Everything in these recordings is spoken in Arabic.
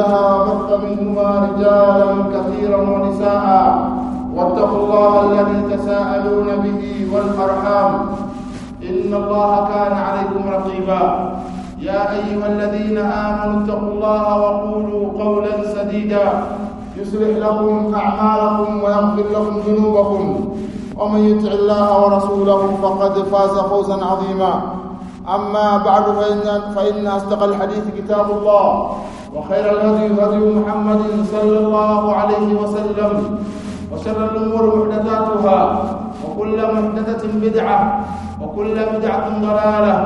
زوجها وبث منهما رجالا كثيرا ونساء واتقوا الله الذي تساءلون به والأرحام. إن الله كان عليكم رقيبا. يا أيها الذين آمنوا اتقوا الله وقولوا قولا سديدا. يصلح لكم أعمالكم ويغفر لكم ذنوبكم. ومن يطع الله ورسوله فقد فاز فوزا عظيما. أما بعد فإن, فإن أصدق الحديث كتاب الله. وخير الهدي هدي محمد صلى الله عليه وسلم وشر الأمور محدثاتها وكل محدثة بدعة وكل بدعة ضلالة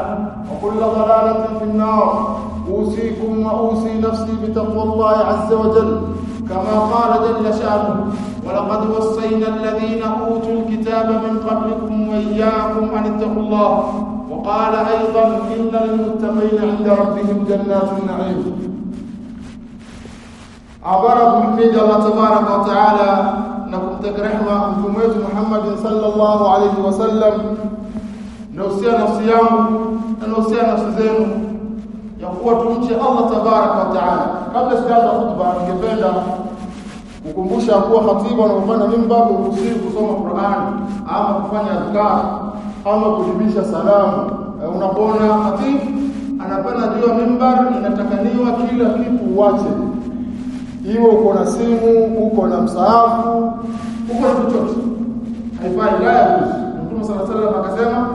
وكل ضلالة في النار. أوصيكم وأوصي نفسي بتقوى الله عز وجل كما قال جل شأنه ولقد وصينا الذين أوتوا الكتاب من قبلكم وإياكم أن اتقوا الله وقال أيضا إن للمتقين عند ربهم جنات النعيم عبارة من الله تبارك وتعالى نكم تكرحنا مكمية محمد صلى الله عليه وسلم نوسيا نفسي yangu na nausia nafsi zenu ya kuwa tumche Allah tabaraka wa taala. Kabla sijaanza hutuba, ningependa kukumbusha kuwa khatibu anapofanya mimba huruhusiwi kusoma Qur'an ama kufanya adhkar ama kulimisha salamu. E, unapoona khatibu anapanda juu ya mimbar, inatakaniwa kila kitu uache, iwe uko na simu, uko na msaafu, uko na chochote, haifai la yajuzu. Mtume alaihi wasallam akasema,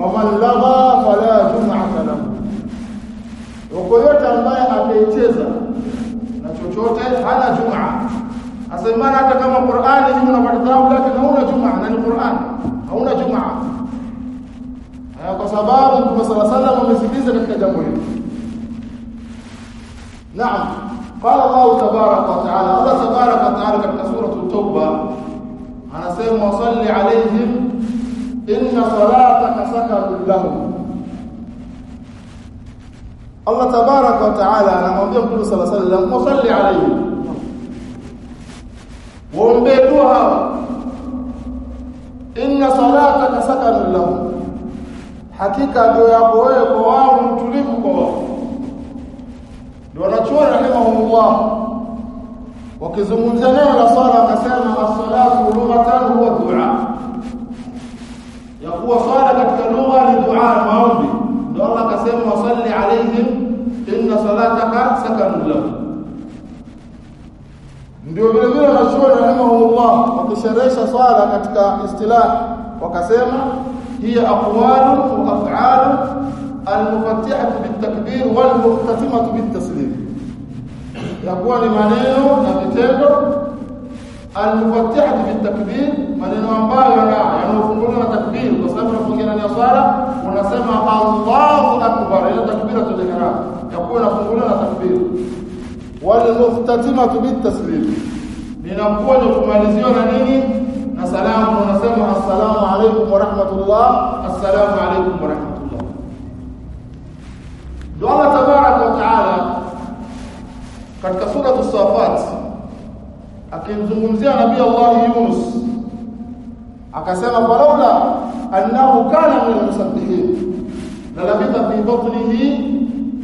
waman lagha fala jum'ata lahu, uko yote ambaye ataicheza na chochote hana jumaa asemana hata kama Qur'ani hivi unapata thawabu lakini hauna jumaa na ni Qur'an hauna jumaa kwa sababu Mtume عليه وسلم amesisitiza katika jambo hili Naam قال الله تبارك وتعالى الله تبارك وتعالى في سورة التوبة أنا سيما صلي عليهم إن صلاتك سكن لهم. الله تبارك وتعالى أنا ما بيهم كل صلى الله عليه وسلم وصلي عليهم. وهم بيتوها إن صلاتك سكن لهم. حقيقة دو يا بوي بوام تلف wanachuoni rahimahumullah wakizungumzia neno la swala akasema as-salatu lughatan huwa dua ya kuwa swala katika lugha ni dua maombi ndio Allah akasema wasalli alaihim inna salataka sakanun lahum ndio vile vile wanachuoni rahimahumullah wakisherehesha swala katika istilah wakasema hiya aqwalu wa af'alu المفتحة بالتكبير والمختتمة بالتسليم. يقول مانينو نبتدو المفتحة بالتكبير مانينو أمبا يعنى يعني فنقولنا تكبير. وصلنا فنقولنا نصارى ونسمى الله أكبر. إلى تكبيرة الإجراء يقول فنقولنا تكبير. والمختتمة بالتسليم. لنقول في ماليزيون نيني. نسلام ونسمى السلام عليكم ورحمة الله. السلام عليكم ورحمة الله. الله تبارك وتعالى كتابه سوره الصافات. اكنزومزيا نبي الله يونس. اكسم فلولا أنه كان من المصدقين للبث في بطنه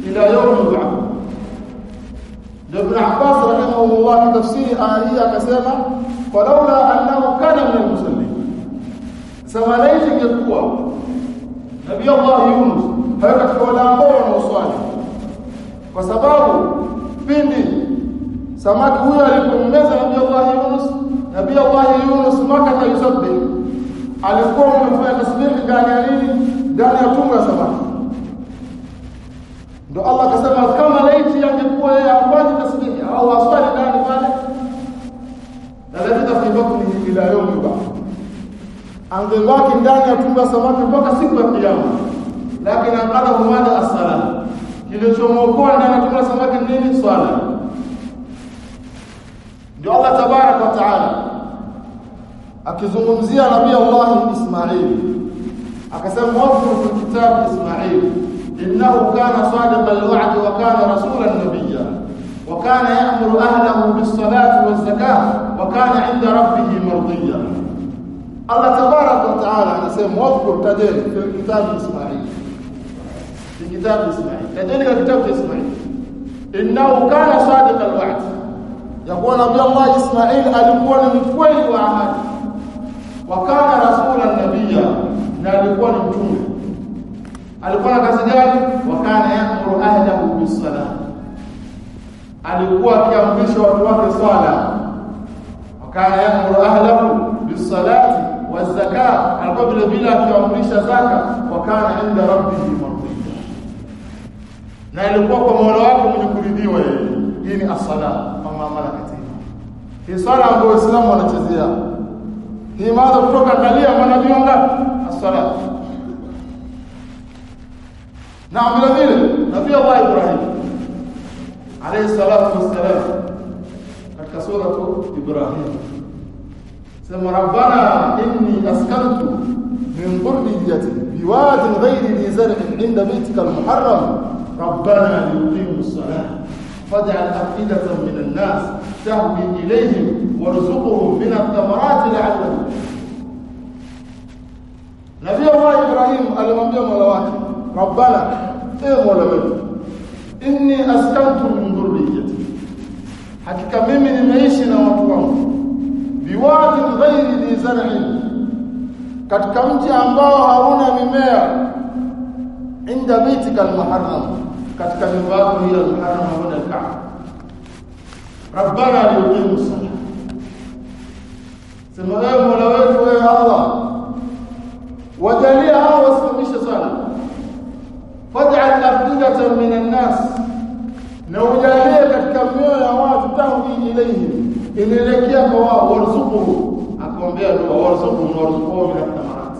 إلى يوم يبعث لابن عباس رحمه الله في تفسير آية اكسم فلولا أنه كان من المصدقين سواليت يقوا نبي الله يونس. Hayo katika wale ambao wanaoswali kwa sababu pindi samaki huyo alipommeza nabii Allah Yunus nabii Allah Yunus maka yusabbi alikuwa amefanya tasbihi ndani ya nini? Ndani ya tumbo ya samaki ndio Allah akasema kama laiti angekuwa yeye afanye tasbihi au aswali ndani pale na fi batnihi ila yawm yub'ath angebaki ndani ya tumbo ya samaki mpaka siku ya kiyama madha as-salam kilichomokoa ndani ya tumbo la samaki nini swala ndio Allah tabarak wa taala akizungumzia nabii Allah Ismail akasema wafuru fi kitab Ismail innahu kana sadiqa alwa'd wa kana rasulan nabiyya wa kana ya'muru ahlahu bis-salati waz-zakah wa kana 'inda rabbih mardiyya Allah tabarak wa ta'ala anasema wafuru tajeni fi kitab Ismail tajeni katika kitabu cha Ismail innahu kana sadiqa alwa'd yakuwa nabii Allah Ismail alikuwa ni mkweli wa ahadi rasulan nabiyya na alikuwa ni mtume alikuwa na kazi gani kana yamuru ahlahu bisala alikuwa akiamrisha watu wake swala wa kana yamuru ahlahu bisalati wazaka alikuwa vile vile akiamrisha zaka kana inda rabbih mardiya na alikuwa kwa Mola wake mwenye kuridhiwa yeye hii ni as-sala kama malakati hii swala ambayo waislamu wanachezea hii mada kutoka kalia manabii wangapi as-sala na vile vile nabii Allah Ibrahim alayhi salatu wassalam katika sura Ibrahim sema rabbana inni askantu min dhurriyyati biwadin ghayri dhi zar'in 'inda baytika al-muharram ربنا ليقيموا الصلاة. فاجعل أفئدة من الناس تهوي إليهم وارزقهم من الثمرات لعلهم نبي الله إبراهيم قال لهم يا مولاك ربنا إيه مولاك إني أسكنت من ذريتي. حتى ممن نعيش نوطوان بواد غير ذي زرع. katika mji ambao من mimea عند بيتك المحرم. Katika nyumba yako hiyo al-muharram wa al-ka'ba rabbana liyuqimu salah sema wewe mola wetu wewe allah wajalia hao wasimamishe sala faj'al afidatan minan nas na ujalie katika mioyo ya watu tahwi ilayhim inaelekea kwa wao warzuquhu akamwambia dua warzuquhu warzuquhu min athamarat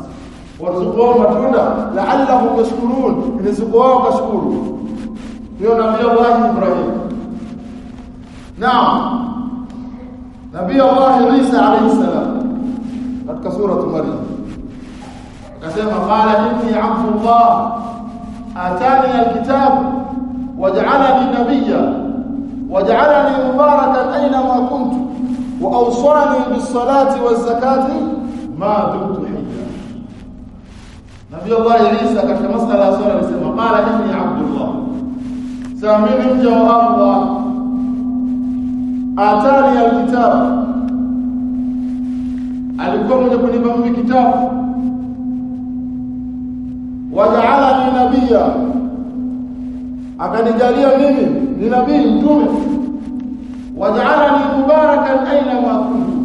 warzuquhu matunda la'allahum yashkurun rizqu wao kashukuru hiyo nabii Allah Ibrahim naam nabii Allah Isa alayhi salam katika sura Maryam akasema qala inni abdullah atani alkitab waj'alani nabiyya waj'alani mubarakan aina ma kuntu wa awsani bis salati waz zakati ma dumtu hayya nabii Allah Isa katika masala ya swala alisema qala inni mimi mja wa Allah. Atani alkitab alikuwa mwenye kunipa mimi kitabu. Waja'alani nabia akanijalia mimi ni nabii mtume. Waja'alani mubarakan aina ma kuntu.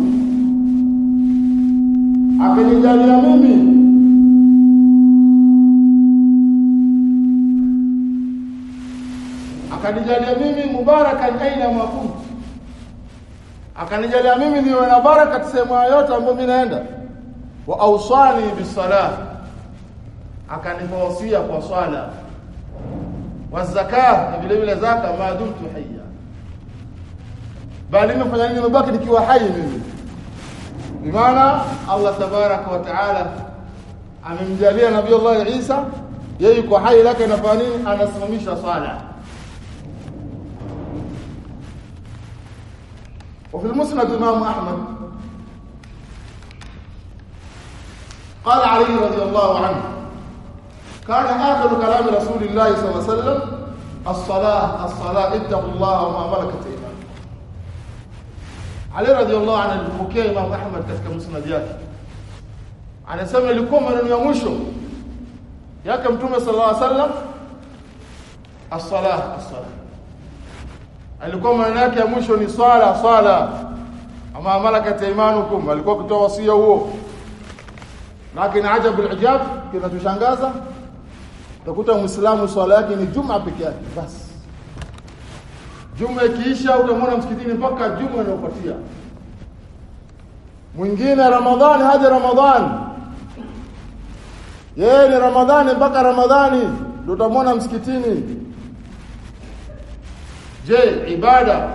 Akanijalia mimi akanijalia mimi mubarakan aina ma akanijalia mimi niwe na baraka sehemu yote ambayo mimi naenda. Wa awsani bisalah akanifawasia kwa swala. Wa zakat na vile vile zaka maadumtu hayya. Bali nimefanya nini nimebaki nikiwa hai mimi. Bimaana Allah tabaraka wa taala amemjalia nabii Allah Isa. Yeye yuko hai lake anafanya nini? Anasimamisha swala وفي المسند الإمام أحمد. قال علي رضي الله عنه كان آخر كلام رسول الله صلى الله عليه وسلم الصلاة الصلاة اتقوا الله وما ملكت إيمانكم. علي رضي الله عنه البكيه إمام أحمد katika musnad yake anasema ilikuwa maneno ya mwisho yake mtume sallallahu alaihi wasallam as-salah as-salah alikuwa maneno yake ya mwisho ni swala swala. Ama malakat imanukum alikuwa kutoa wasia huo. Lakini ajabu alijab kinatushangaza. Utakuta muislamu swala yake ni juma peke yake basi juma ikiisha utamwona msikitini mpaka juma inayofuatia. Mwingine ramadhani hadi ramadhani yeye ni ramadhani mpaka ramadhani ndio utamwona msikitini je ibada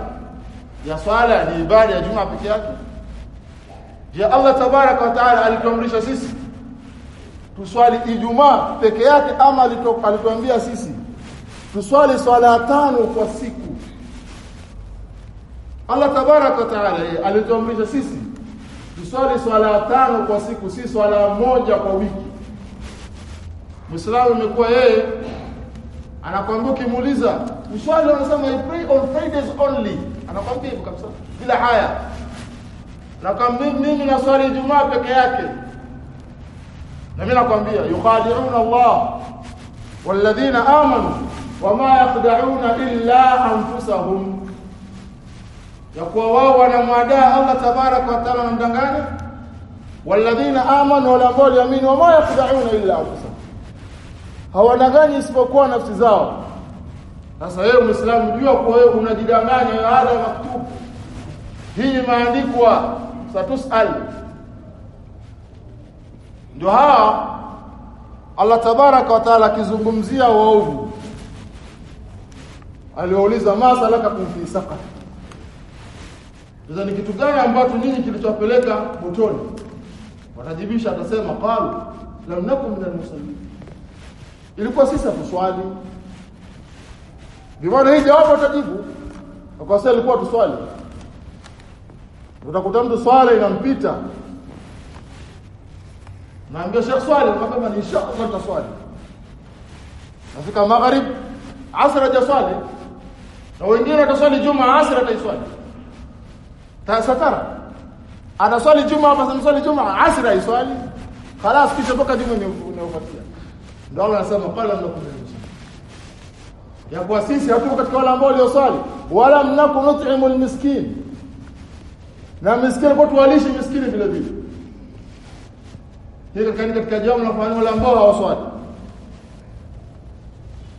ya swala ni ibada ya juma peke yake? Je Allah tabaraka wa taala alituamrisha sisi tuswali Ijumaa peke yake ama alituambia sisi tuswali swala tano kwa siku? Allah tabaraka wa taala alituamrisha sisi tuswali swala tano kwa siku si swala moja kwa wiki. Muislamu imekuwa yeye anakwambia ukimuuliza mswali anasema I pray on Fridays only. Anakwambia hivyo kabisa. Bila haya. Nakwambia mimi naswali Ijumaa peke yake. Na mimi nakwambia yukhadi'una Allah walladhina amanu wama yakhda'una illa anfusahum. Ya kuwa wao wanamwadaa Allah tabarak wa taala wanamdanganya walladhina amanu wala ambao waliamini wama yakhda'una illa anfusahum. Hawadanganyi isipokuwa nafsi zao sasa wewe muislamu jua kwa wewe unajidanganya hadha maktubu hii imeandikwa satusal ndio hawa Allah tabaraka wa taala akizungumzia waovu. Aliwauliza masalakakum fi saqar sasa ni kitu gani ambacho nyinyi kilichowapeleka motoni? Watajibisha atasema qalu lam nakum min almusallin ilikuwa sisi tuswali Bimaana hii jawabu utajibu. Sababu ilikuwa tuswali. Utakuta mtu swala inampita. Naambia Sheikh swali kama ni inshallah tutaswali. Nafika magharib asr hajaswali. Na wengine wataswali juma asr ataiswali. Tasatara. Anaswali juma hapa samswali juma asr aiswali. Khalas kisha toka juma inayofuatia. Ndio Allah anasema qala lakum ya kuwa sisi hatuko katika wale ambao walioswali wala mnakum nut'imul miskin na miskini kwa tuwalishi miskini vile vile hili katika katika jambo la kufanya wale ambao hawaswali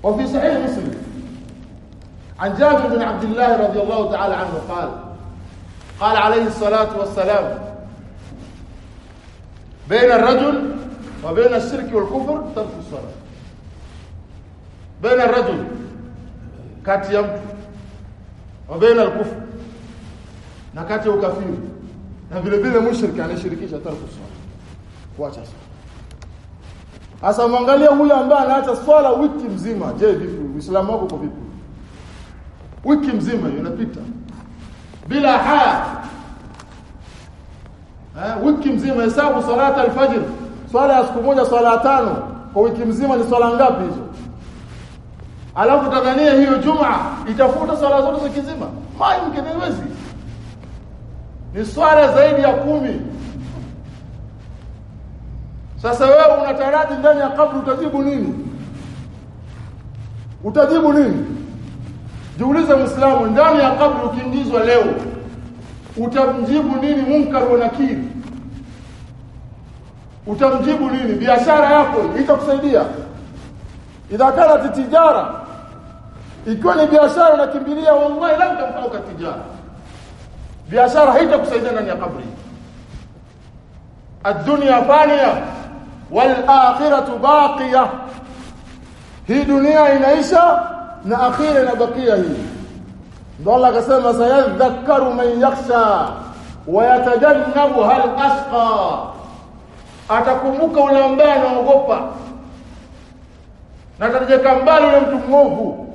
وفي صحيح مسلم عن جابر بن عبد الله رضي الله تعالى عنه قال قال عليه الصلاة والسلام بين الرجل وبين الشرك والكفر ترك الصلاة بين الرجل kati ya mtu wa baina al-kufr na kati ya ukafiri na vile vile mushriki anashirikisha tarku swala kuacha swala. Hasa mwangalia huyo ambaye anaacha swala wiki mzima. Je vipi? Uislamu wako vipi? Wiki mzima inapita. Bila haya. Eh wiki mzima hesabu salata al-fajr swala ya siku moja swala tano. Kwa wiki mzima ni swala ngapi hizo alafu tadhania hiyo juma itafuta swala zote za kizima? Mayumkin haiwezi ni swala zaidi ya kumi. Sasa wewe unataraji ndani ya kabri utajibu nini? Utajibu nini? Jiulize muislamu ndani ya kabri ukiingizwa leo utamjibu nini munkar wa nakiri? Utamjibu nini? Biashara yako itakusaidia idha kanat tijara. Ikiwa ni biashara unakimbilia wallahi la utamfauka tijara. Biashara haitakusaidia ndani ya kabri. Ad-dunya faniya wal akhiratu baqiya. Hii dunia inaisha na akhira inabakia hii. Ndio Allah akasema sayadhakkaru man yakhsha wa yatajannabu hal asqa. Atakumbuka ule ambaye anaogopa na atajeka mbali na mtu mwovu.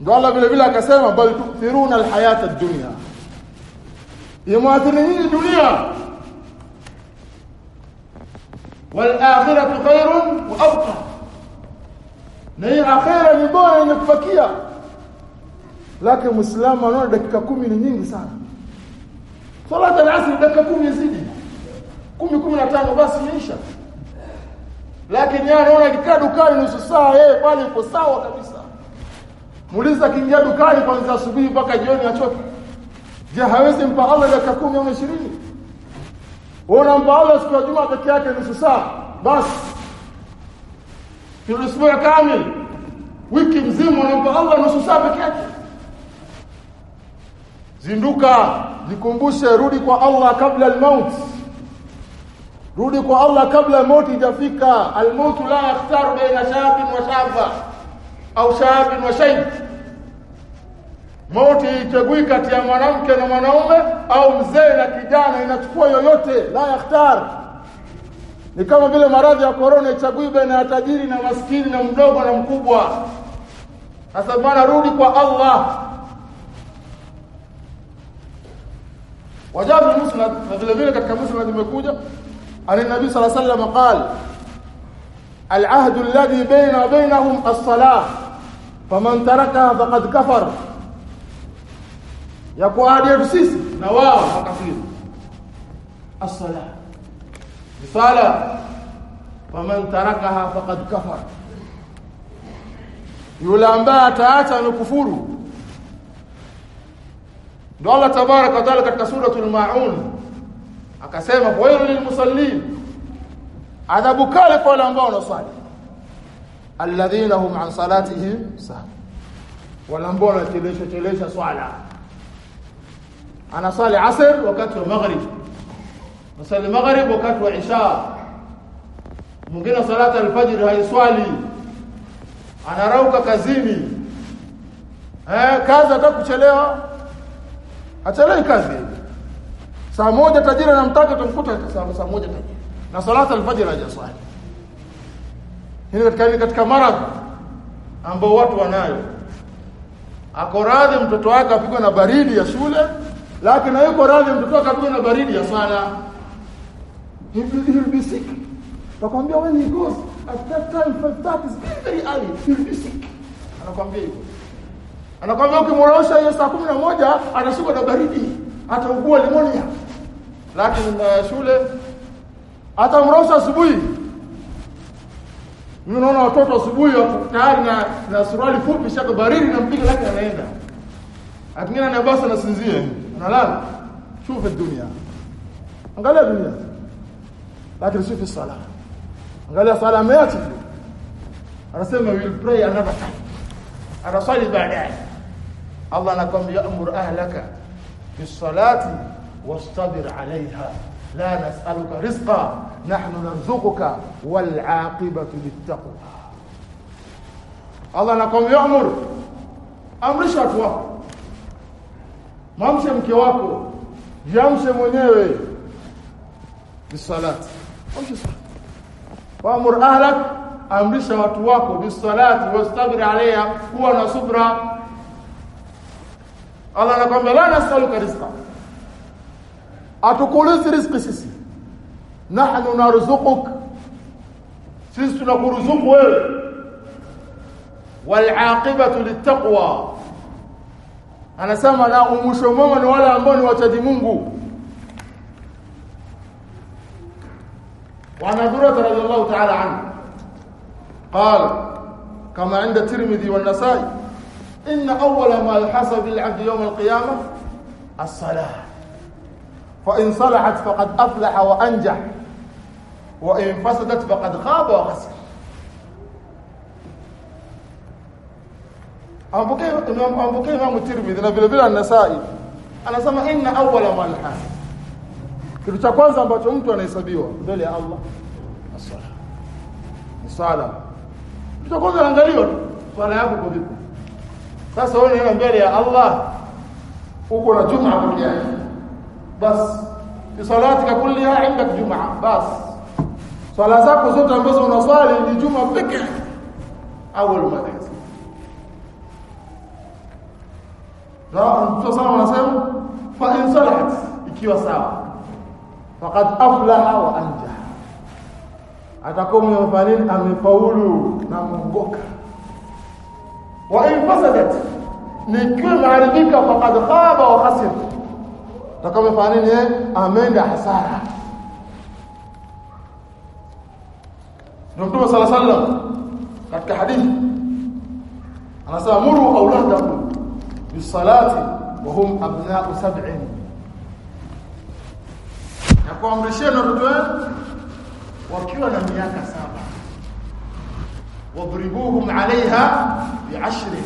Ndio Allah vile vile akasema bal tukthiruna alhayata ad-dunya. Yamwathiri hii dunia. Wal akhiratu khairun wa abqa. Na hii akhira ni bora yenye kufakia. Lakini muislamu anaona dakika kumi ni nyingi sana. Salata al-asr dakika kumi yazidi kumi kumi na tano basi imeisha lakini yeye anaona akikaa dukani nusu saa yeye pale yuko sawa kabisa. Muuliza akiingia dukani kwanza asubuhi mpaka jioni achoke. Je hawezi mpa Allah dakika 10 au 20 unampa Allah siku ya juma peke yake nusu saa? Basi ya kamil. Wiki mzima unampa Allah nusu saa peke yake. Zinduka jikumbushe rudi kwa Allah kabla al-maut rudi kwa Allah kabla moti ijafika al-maut la yakhtaru baina shabin wa shaba au shabin wa shaib. Moti ichagui kati ya mwanamke na mwanaume au mzee na kijana inachukua yoyote la yakhtar ni kama vile maradhi ya korona ichagui baina ya tajiri na maskini na mdogo na mkubwa. Sasa bwana rudi kwa Allah. Wajabu musnad na vile vile katika musnad imekuja عن النبي صلى الله عليه وسلم قال العهد الذي بين بينهم الصلاة فمن تركها فقد كفر. يقوى هذه بسيس نواه فقصير الصلاة. الصلاة فمن تركها فقد كفر. يولا أنباء تعاتا نكفور دو الله تبارك وتعالى كتسورة المعون المعون akasema wailu lilmusallin adhabu kale kwa wale ambao wanaswali. Alladhina hum an salatihim sahun. Wala ambao wanachelesha chelesha swala. Anasali asr wakati wa maghrib. Nasali maghrib wakati wa isha. Mwingine salata alfajr haiswali. Anarauka kazini. Eh kazi atakuchelewa achelei kazi saa moja tajiri anamtaka tumkuta saa, saa moja tajiri. Na salata alfajr hajaswali. Hili katika katika maradhi ambao watu wanayo. Ako radhi mtoto wake apigwe na baridi ya shule lakini hayuko radhi mtoto wake apigwe na baridi ya sala. He will be sick. Takwambia when he at that time 5:30 is very early. He will anakwambia hivyo. Anakwambia ukimwosha hiyo saa 11 anashikwa na baridi. Ataugua pneumonia lakini na shule atamrosha asubuhi mimi naona watoto asubuhi tayari na na suruali fupi shaka baridi na mpiga lake anaenda akingine na basi anasinzia analala shufa dunia angalia dunia lakini shufa sala angalia sala ameacha anasema will pray another time anasali baadaye Allah anakwambia amur ahlaka bisalati واصطبر عليها. لا نسألك رزقا نحن نرزقك والعاقبة للتقوى. الله نقوم يأمر. أمر شكوى. مامشي مكيواكو جامشي مونيوي بالصلاة. أمشي صلاة. وأمر أهلك. أمرش واتواكو بالصلاة. واستبر عليها. هو نصبرا. الله نقوم. لا نسألك رزقا. Atukulizi riziki sisi nahnu narzuquk sisi tunakuruzuku wewe walaqibatu littaqwa anasema na umusho mwema ni wale ambao ni wachaji Mungu وعن هريره رضي الله تعالى عنه قال كما عند الترمذي والنسائي ان اول ما يحاسب بالعبد يوم fa in salahat faqad aflaha wa anja wa in fasadat faqad khaba wa Imam Tirmidhi na vile vile nasai anasema inna awwala mal hasab kitu cha kwanza ambacho mtu anahesabiwa mbele ya Allah as-sala sala kitu kwanza anaangaliwa swala yako kwa vipi sasa wewe mbele ya Allah uko na jumaa moja yake بس. في صلاتك كلها عندك جمعة. بس. صلاة زاك وزوتا بس ونصالي دي جمعة بك أول ما تحسن لا أنت صلاة فإن صلحت إكي وصاب فقد أفلح وأنجح. أتكم يوفانين أم يفولوا نعم، بك وإن فسدت نكون عربيك فقد خاب وخسر. Nataka umefanya nini eh? Ameenda hasara. Ndio Mtume sala sallam katika hadithi anasema muru auladakum bisalati wa hum abna'u sab'in. Na kuamrisheni watoto wenu wakiwa na miaka saba. Wadribuhum 'alayha bi'ashrin.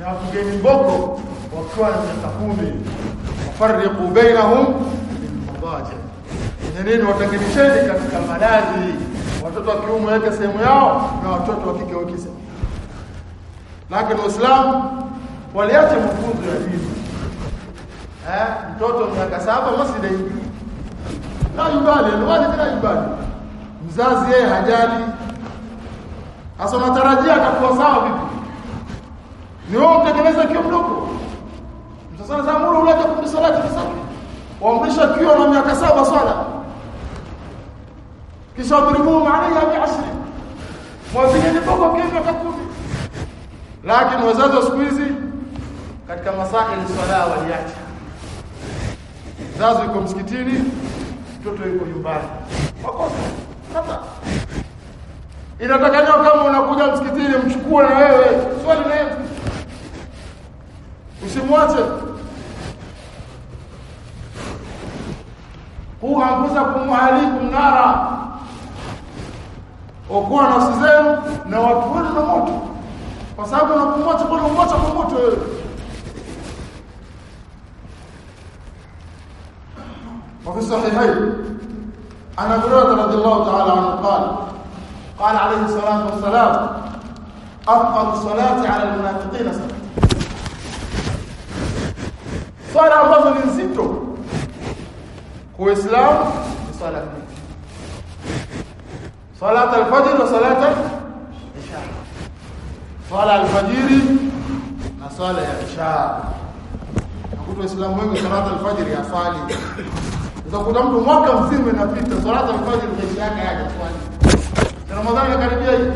Na wapigeni mboko wakiwa na miaka 10. fariqu bainahum bil nini nyeneni katika malazi? Watoto wa kiume waweke sehemu yao na watoto wa kike waweke sehemu lakini waislamu waliache mafunzo ya dini. Eh mtoto miaka saba masjid haingii la yubali alwalid la yubali mzazi yeye hajali. Hasa unatarajia atakuwa sawa vipi? Ni wewe utengeneza kio msasa zamuru ulaje kumbi salati safi waamrisha kiwa na miaka saba swala. Kisha wadribuhum alaiha bi'ashri mwazini boko kio miaka kumi. Lakini wazazi wa siku hizi katika masaili swala waliacha. Mzazi yuko msikitini mtoto yuko nyumbani. Makosa. Sasa inatakaniwa kama unakuja msikitini mchukue na wewe. Swali na yeye. Usimwache huu anfusakum ahlikum nara okoa nafsi zenu na watu wenu na moto kwa sababu unapomwacha kwa unamwacha kwa moto wewe وفي الصحيحين عن ابي هريره رضي الله تعالى عنه قال قال عليه الصلاه والسلام افضل الصلاه على المنافقين صلاه swala ambazo ni kwa Uislamu? Ni swala mbili al-fajr wa salat al-isha. Swala al-fajr na swala ya isha. Nakuta Waislamu wengi salat al-fajr ya swali. Utakuta mtu mwaka mzima inapita salat al-fajr maisha yake hayajafanya Ramadhani inakaribia hii.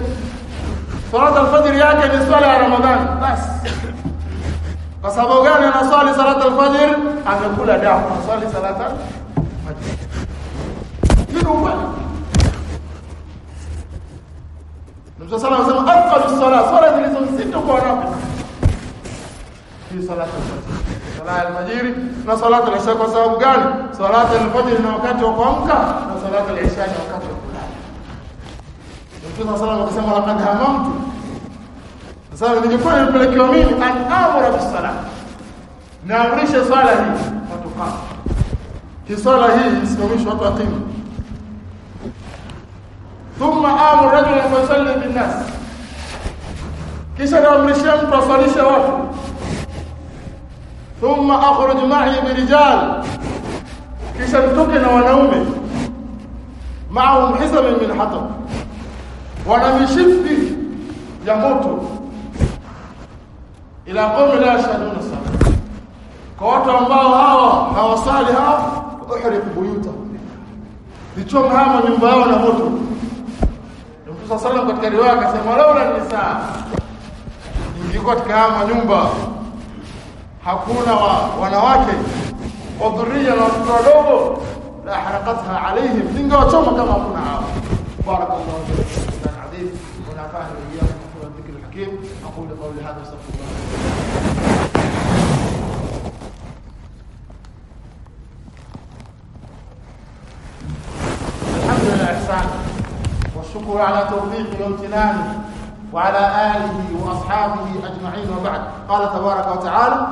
Salat al-fajr yake ni swala ya Ramadhani. Basi. Kwa sababu gani anaswali salat al-fajr? Amekula damu anaswali salat al-fajr hilo kweli Mtume sala anasema afqalu sala sala zilizo nzito kwa wanafiki hii salat al-fajr salat na salat al-isha kwa sababu gani? Salat al-fajr ni wakati wa kuamka na salat al-isha ni wakati wa kulala. Mtume sala anasema laqad hamamtu. Sasa ningekuwa nimepelekewa mimi an amara bis sala naamrisha sala hii watu kama. Hii sala hii isimamishwe watu wakimu thumma amuru rajulan fasalli binnas, kisha naamrisha mtu aswalishe watu. Thumma akhruj ma'i birijal kisha nitoke na wanaume. Maahum hisamin min hatab. Wana mishipi ya moto. Ila qawmi la yashhaduna sala, kwa watu ambao hawa hawasali hawa uhriq buyuta, lichoma hama nyumba yao na moto Mtume sallallahu katika riwaya akasema laula nisaa ingekuwa katika hama nyumba hakuna wa, wanawake wa dhuria na watoto wadogo la harakatha alaihim ningewachoma kama hakuna hao barakallahu fikum adhim ونفعني واياكم بقول الذكر الحكيم أقول قولي هذا واستغفر الله الحمد لله احسان والشكر على توفيقه وامتنانه وعلى آله وأصحابه أجمعين وبعد. قال تبارك وتعالى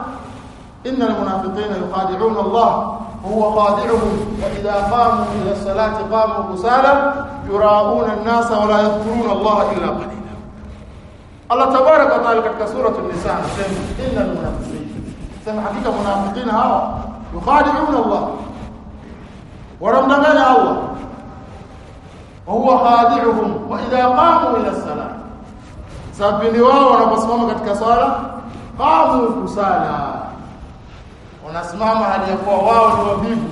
إن المنافقين يخادعون الله هو خادعهم وإذا قاموا إلى الصلاة قاموا كسالى يراءون الناس ولا يذكرون الله إلا قليلا. wa taala katika sura an-nisa anasema innal munafiqin sema hakika munafiqina hawa yukhadi'una Allah wanamdanganya Allah huwa khadi'uhum wa idha qamu ila as-salah sabini wao wanaposimama katika swala qamu kusala wanasimama hali ya kuwa wao ni wavivu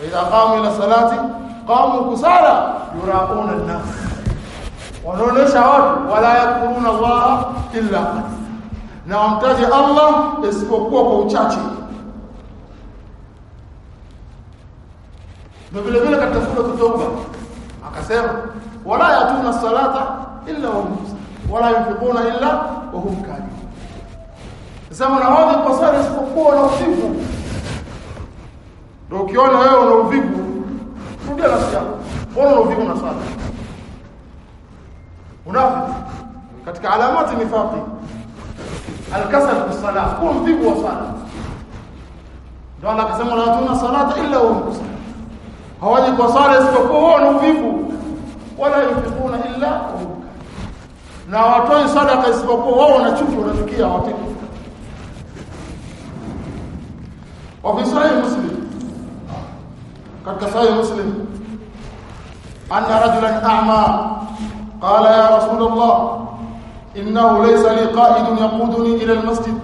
wa idha qamu ila salati qamu kusala yurauna an-nas wanaonesha watu wala yakuruna Allah illa na wamtaje Allah isipokuwa kwa uchache na vile vile katika sura Tauba akasema wala yatuna salata illa hum wala yunfiquna illa wa hum kadhibun sema na wao kwa sala isipokuwa na uvivu ndio ukiona wewe una uvivu rudia nafsi yako mbona una uvivu na sala unafiki katika alamati nifaqi alkasal fi salah kuwa mvivu wa sala ndio Allah akasema la tuna salata illa hum hawaji kwa sala isipokuwa uvivu wala yunfikuna illa wa hum na watoi sadaka isipokuwa wao wanachuki wanachukia hawataki وفي صحيح مسلم قد صحيح مسلم أن رجلا أعمى قال يا رسول الله إنه ليس لي قائد يقودني إلى المسجد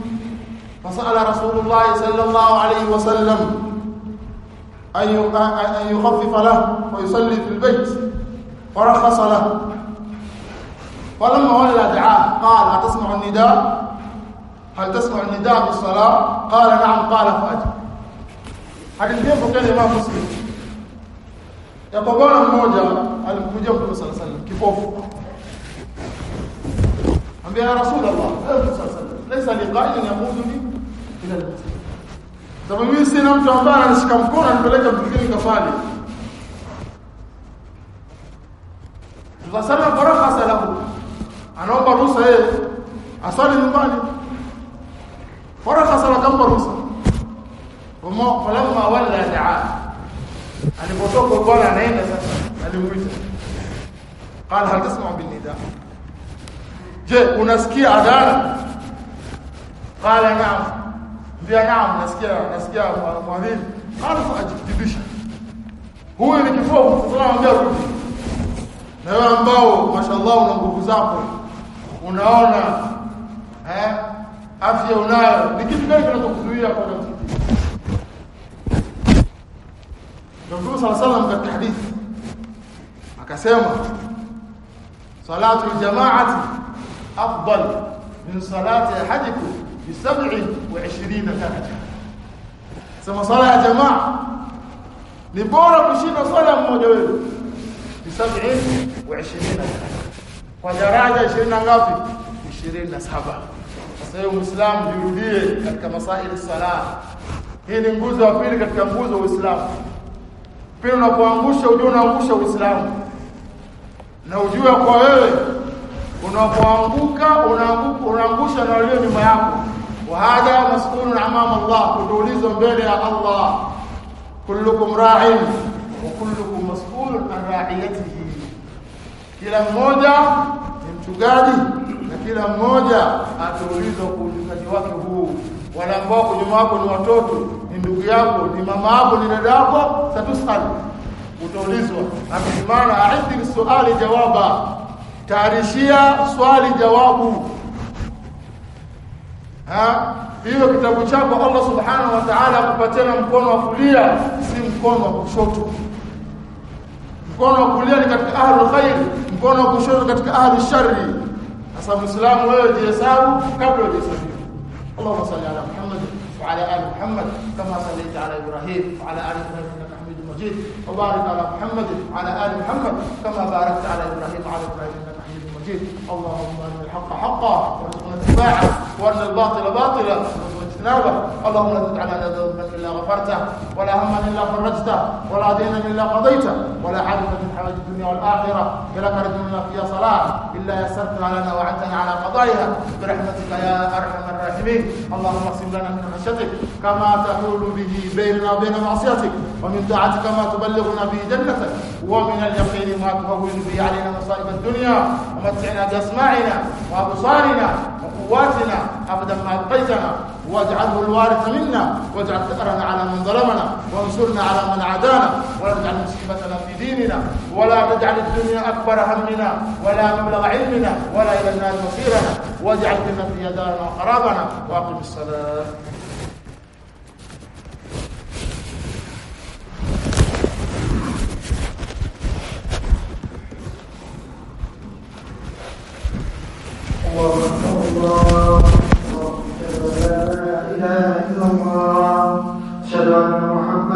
فسأل رسول الله صلى الله عليه وسلم أن يخفف له ويصلي في البيت. فرخص له. فلما ولى دعاه قال هل تسمع النداء؟ هل تسمع النداء في الصلاة؟ قال نعم. قال فأجب حديث كيف كان ما مسلم. يقبل الموجة المجوب صلى الله عليه وسلم. كيف كيفوف؟ أنبياء رسول الله. أه، صلى الله عليه وسلم. ليس لقائد يقودني إلى المسلم sababu mimi sina mtu ambaye anashika mkono anipeleka msikitini kafali Tunasema baraka salahu anaomba ruhusa yeye asali nyumbani baraka sala kama ruhusa Wamo falamma walla daa alipotoka bwana anaenda sasa alimuita qala hal tasma'u bin nida je unasikia adana qala na'am ndio naam nasikia nasikia mwadhini qala fa ajibisha huyu ni kifofu sasa anambia rudi na wewe ambao mashallah una nguvu zako unaona eh afya unayo ni kitu gani kinachokuzuia kwenda msikitini Mtume صلى الله عليه وسلم katika hadithi akasema salatu aljamaati afdal min salati ahadikum bi 27 daraja sema sala ya jamaa ni bora kushinda sala mmoja wewe. Bi 27 daraja kwa daraja 20 ngapi? 27 sasa hiyo muislamu jirudie katika masaili sala. Hii ni nguzo ya pili katika nguzo wa Uislamu. Pia unapoangusha ujue unaangusha Uislamu. Na ujue kwa wewe unapoanguka unaangusha na walio nyuma yako wa hadha mas'ulun amama Allah utaulizwa mbele ya Allah. Kullukum ra'in wa kullukum mas'ulun an ra'iyatihi. Kila mmoja ni mchungaji na kila mmoja ataulizwa kwa uchungaji wake huu. Wala ambao kujuma wako ni watoto ni ndugu yako ni mama yako ni dada yako satusal utaulizwa amimana aidi swali jawaba? Taarishia swali jawabu ha hiyo kitabu chako Allah subhanahu wa ta'ala akupatia na mkono wa kulia si mkono wa kushoto mkono wa kulia ni katika ahlul khair mkono wa kushoto katika ahlul sharri sasa muislamu wewe jihesabu kabla hujahesabu اللهم صل على محمد وعلى ال محمد كما صليت على إبراهيم وعلى ال إبراهيم انك حميد مجيد وبارك على محمد وعلى ال محمد كما باركت على إبراهيم وعلى إبراهيم انك حميد مجيد اللهم ارنا الحق حقا وارزقنا اتباعه وارنا الباطل باطلا. اجتنابه اللهم لا تدع لنا ذنبا إلا غفرته ولا هما إلا فرجته ولا دينا إلا قضيته ولا حاجة من حوائج الدنيا والآخرة. لك رجلنا فيها صلاه إلا يسرتها لنا وعنتنا على قضائها. برحمتك يا أرحم الراحمين. اللهم اقسم لنا من خشيتك كما تحول به بيننا وبين معصيتك ومن طاعتك ما تبلغنا به جنتك ومن اليقين ما تهون به علينا مصائب الدنيا. ومتعنا بأسماعنا وأبصارنا وقواتنا أبدا ما أبقيتنا. واجعله الوارث منا واجعل ثأرنا على من ظلمنا وانصرنا على من عادانا. ولا تجعل مصيبتنا في ديننا ولا تجعل الدنيا أكبر همنا ولا مبلغ علمنا ولا إلى النار مصيرنا. واجعل في دارنا وخرابنا وأقم الصلاة. الله. أشهد أن محمدا